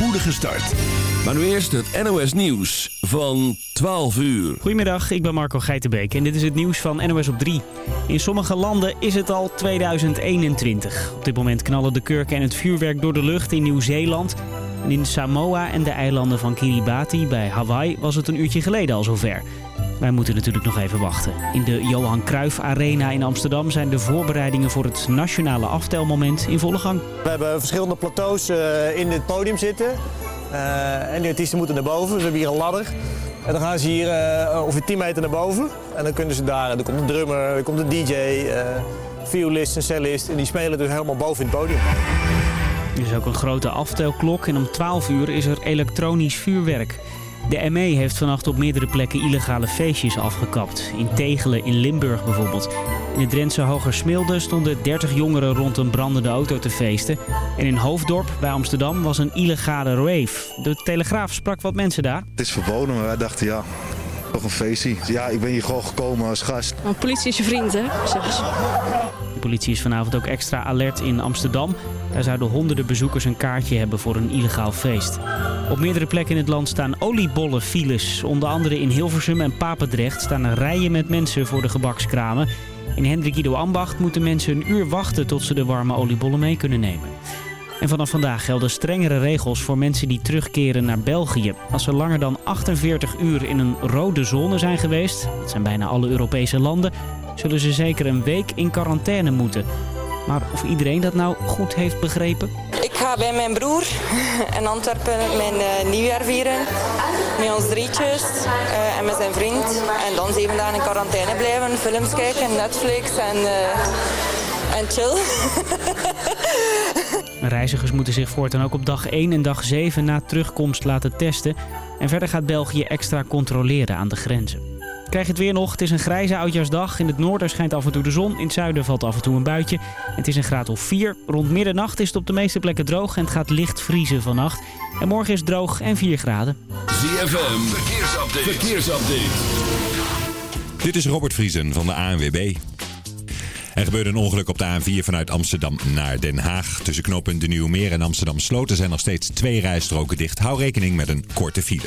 spoedige start. Maar nu eerst het NOS Nieuws van 12 uur. Goedemiddag, ik ben Marco Geitenbeek en dit is het nieuws van NOS op 3. In sommige landen is het al 2021. Op dit moment knallen de kurken en het vuurwerk door de lucht in Nieuw-Zeeland. En in Samoa en de eilanden van Kiribati bij Hawaii was het een uurtje geleden al zover. Wij moeten natuurlijk nog even wachten. In de Johan Cruijff Arena in Amsterdam zijn de voorbereidingen voor het nationale aftelmoment in volle gang. We hebben verschillende plateaus eh, in het podium zitten. Uh, en de artiesten moeten naar boven. We hebben hier een ladder. En dan gaan ze hier uh, ongeveer 10 meter naar boven. En dan kunnen ze daar, er komt een drummer, er komt een DJ, violist, een cellist. En die spelen dus helemaal boven in het podium. Er is ook een grote aftelklok en om 12 uur is er elektronisch vuurwerk. De ME heeft vannacht op meerdere plekken illegale feestjes afgekapt. In Tegelen, in Limburg bijvoorbeeld. In het Drentse Hogersmilde stonden 30 jongeren rond een brandende auto te feesten. En in Hoofddorp bij Amsterdam was een illegale rave. De Telegraaf sprak wat mensen daar. Het is verboden, maar wij dachten ja, toch een feestje. Ja, ik ben hier gewoon gekomen als gast. Maar politie is je vriend, hè? Ze. De politie is vanavond ook extra alert in Amsterdam. Daar zouden honderden bezoekers een kaartje hebben voor een illegaal feest. Op meerdere plekken in het land staan oliebollenfiles. Onder andere in Hilversum en Papendrecht staan er rijen met mensen voor de gebakskramen. In Hendrik Ido Ambacht moeten mensen een uur wachten tot ze de warme oliebollen mee kunnen nemen. En vanaf vandaag gelden strengere regels voor mensen die terugkeren naar België. Als ze langer dan 48 uur in een rode zone zijn geweest, dat zijn bijna alle Europese landen, zullen ze zeker een week in quarantaine moeten. Maar of iedereen dat nou goed heeft begrepen? Ik ga bij mijn broer in Antwerpen mijn uh, nieuwjaar vieren. Met ons drietjes uh, en met zijn vriend. En dan zeven dagen in quarantaine blijven, films kijken, Netflix en, uh, en chill. Reizigers moeten zich voortaan ook op dag 1 en dag 7 na terugkomst laten testen. En verder gaat België extra controleren aan de grenzen. Krijg je het weer nog. Het is een grijze oudjaarsdag. In het noorden schijnt af en toe de zon. In het zuiden valt af en toe een buitje. Het is een graad of 4. Rond middernacht is het op de meeste plekken droog. En het gaat licht vriezen vannacht. En morgen is het droog en 4 graden. ZFM. Verkeersupdate. Verkeersupdate. Dit is Robert Vriesen van de ANWB. Er gebeurde een ongeluk op de A4 vanuit Amsterdam naar Den Haag. Tussen knooppunt De Nieuwe Meer en Amsterdam Sloten zijn nog steeds twee rijstroken dicht. Hou rekening met een korte file.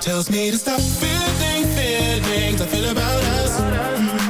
Tells me to stop. Feeling feelings I feel about us. Mm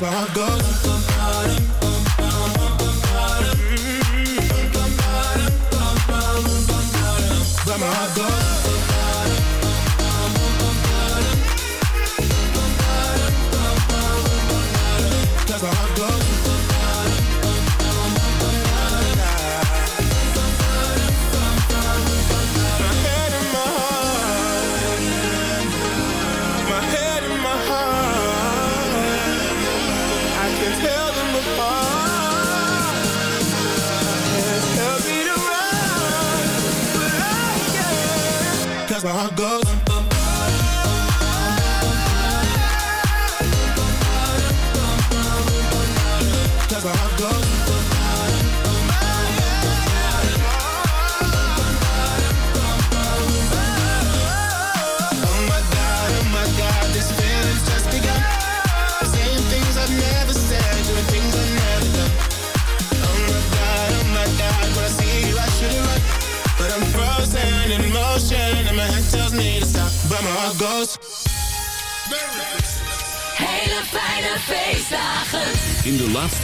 how it goes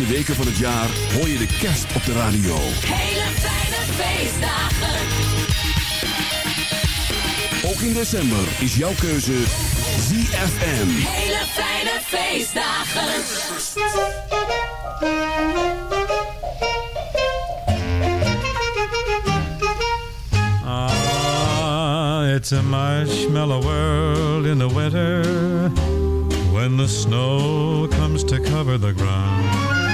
weken van het jaar hoor je de kerst op de radio. Hele fijne feestdagen. Ook in december is jouw keuze ZFM. Hele fijne feestdagen. Ah, it's a marshmallow world in the winter when the snow comes to cover the ground.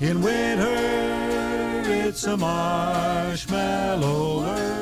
In winter it's a marshmallow world.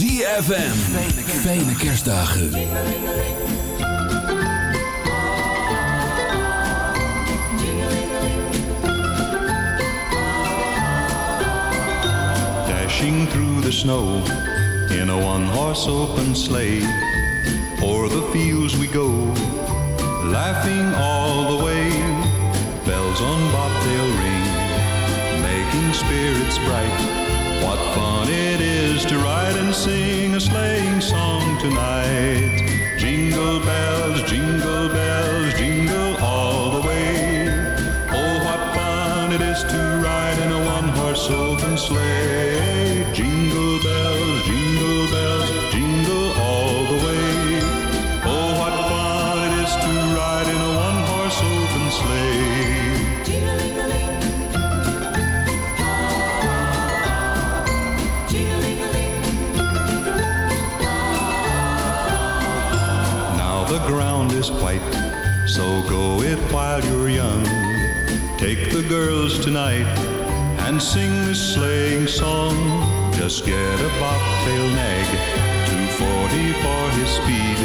ZFM. Fijne kerstdagen. Dashing through the snow in a one-horse open sleigh. O'er the fields we go, laughing all the way. Bells on bobtail ring, making spirits bright What fun it is to ride and sing a sleighing song tonight. Jingle bells, jingle bells night and sing this sleighing song. Just get a bobtail nag, 240 for his speed.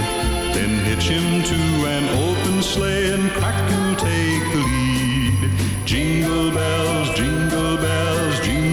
Then hitch him to an open sleigh and crack and take the lead. Jingle bells, jingle bells, jingle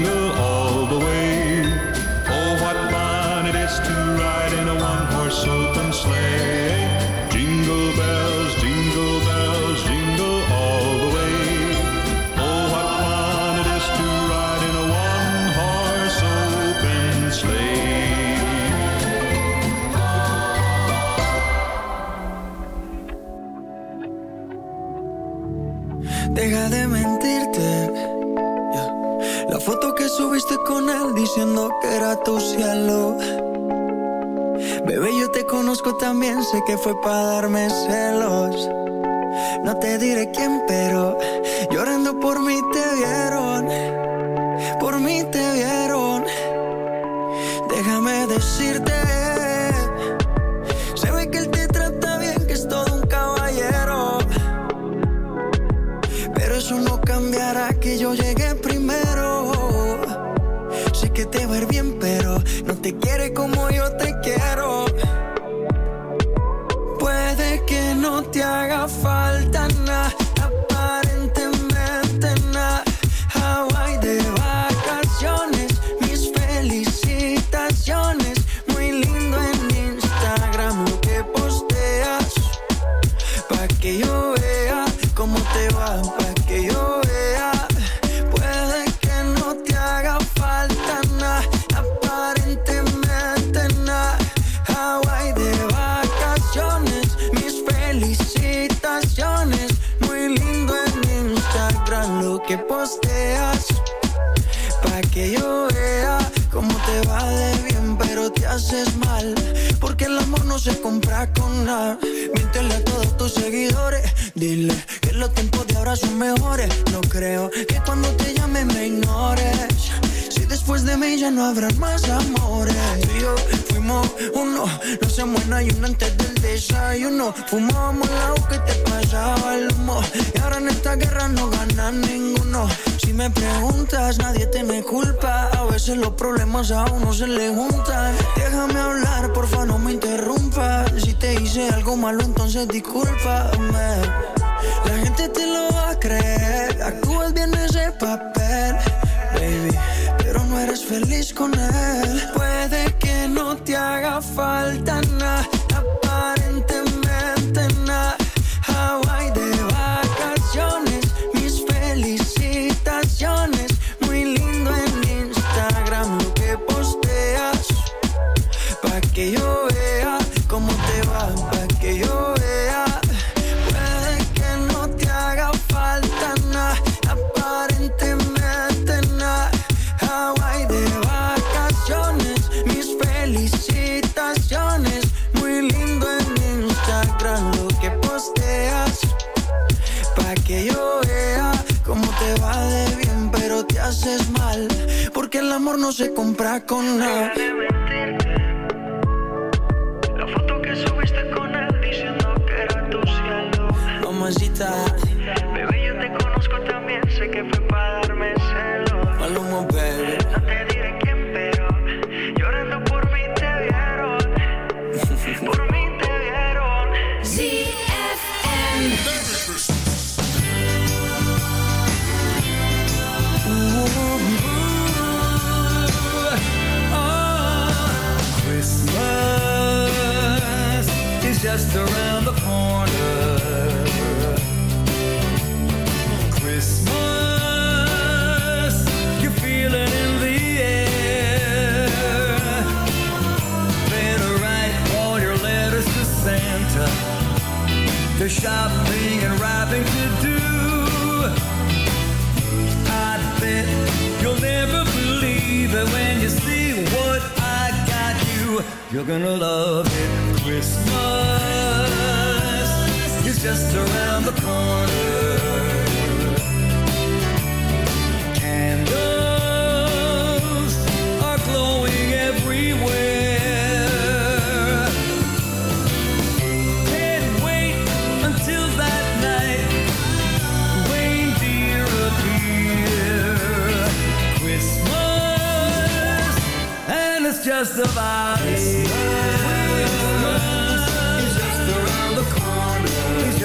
que era tu cielo. Bebé, yo te conozco también, sé que fue para darme celos. No te diré quién, pero llorando por mí te vieron. Te quiere como culpa que yo vea cómo te va de bien, pero te haces mal. Porque el amor no se compra con nada. La foto que subiste con él diciendo que era tu cielo. Mamacita. Bebé, yo te conozco también, sé que fue para darme celos. Mal baby. No te diré quién, pero llorando por mí te vieron. por just around the corner. Christmas, you feel it in the air. Better write all your letters to Santa. To shop You're gonna love it. Christmas is just around the corner. Candles are glowing everywhere. Can't wait until that night. Reindeer appear. Christmas, and it's just about it.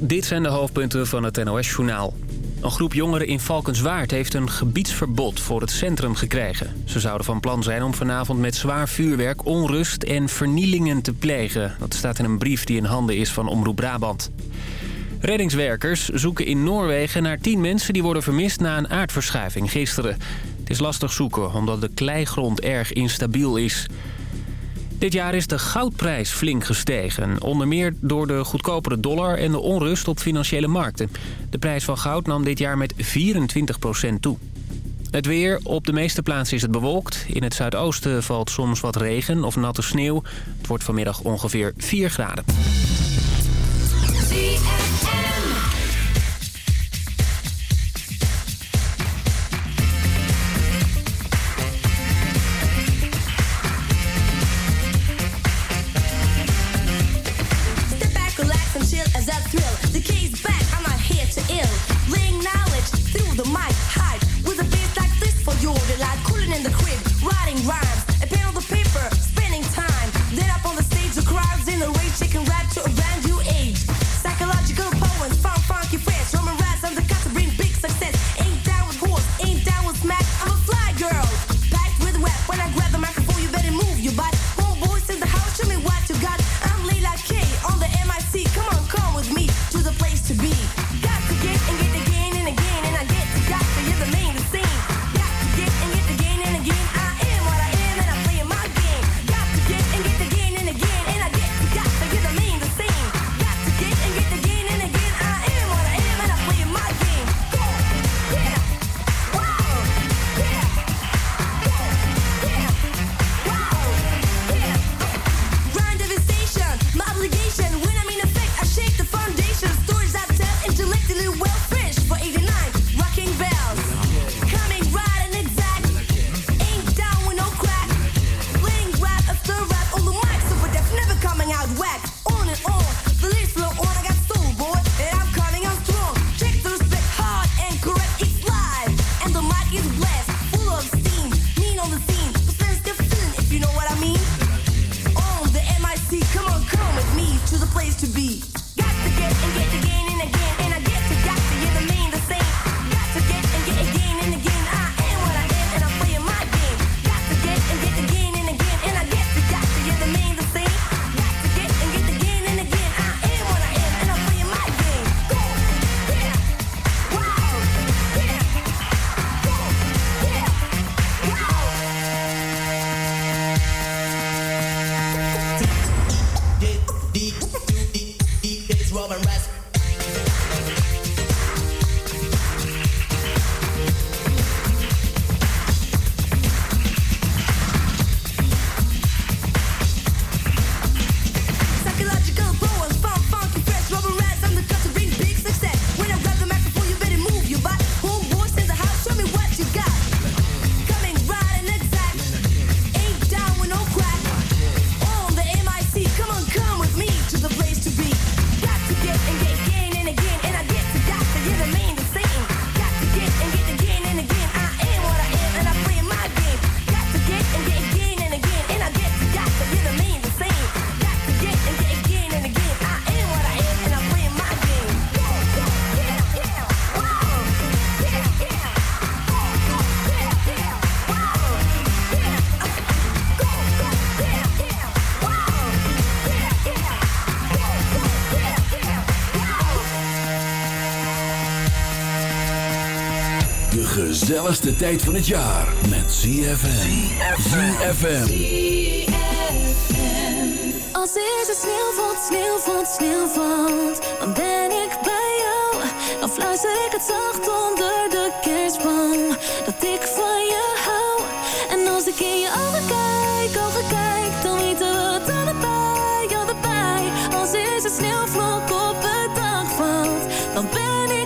Dit zijn de hoofdpunten van het NOS-journaal. Een groep jongeren in Valkenswaard heeft een gebiedsverbod voor het centrum gekregen. Ze zouden van plan zijn om vanavond met zwaar vuurwerk onrust en vernielingen te plegen. Dat staat in een brief die in handen is van Omroep Brabant. Reddingswerkers zoeken in Noorwegen naar tien mensen die worden vermist na een aardverschuiving gisteren. Het is lastig zoeken omdat de kleigrond erg instabiel is. Dit jaar is de goudprijs flink gestegen. Onder meer door de goedkopere dollar en de onrust op financiële markten. De prijs van goud nam dit jaar met 24 toe. Het weer. Op de meeste plaatsen is het bewolkt. In het zuidoosten valt soms wat regen of natte sneeuw. Het wordt vanmiddag ongeveer 4 graden. De tijd van het jaar met ZFM. ZFM. Als er sneeuw valt, sneeuw valt, sneeuw valt, dan ben ik bij jou. Dan fluister ik het zacht onder de kerstboom, dat ik van je hou. En als ik in je ogen kijk, ogen kijk, dan weten we het allebei, allebei. Als deze sneeuwvlok op het dak valt, dan ben ik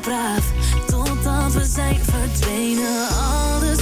braaf. Totdat we zijn verdwenen. Alles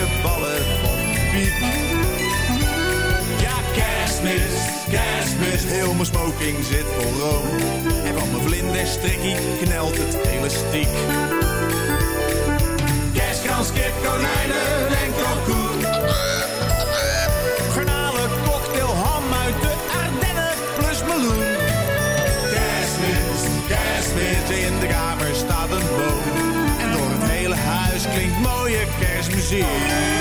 Mooie ballen van piep. Ja, kerstmis, kerstmis, heel mijn smoking zit vol room. En van mijn vlinderstrikkie knelt het elastiek. Kerstkans, kip, konijnen en kalkoen. plezier.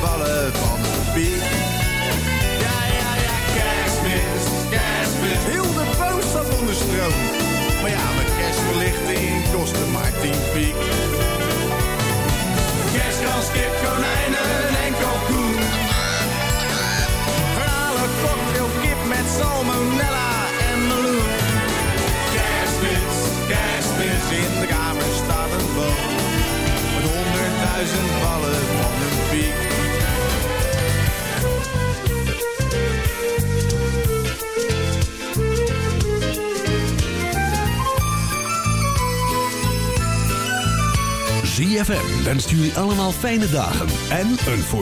Ballen van een piek. Ja, ja, ja, kerstmis, kerstmis, heel de boom staat onder stroom. Maar ja, mijn kerstverlichting kostte maar tien piek. Kerstkans, kip, konijnen en kalkoen. Garnalen, cocktail, kip met salmonella en meloen. Kerstmis, kerstmis, in de kamer staat een boom. Met honderdduizend ballen van een piek. ZFM wenst jullie allemaal fijne dagen en een voor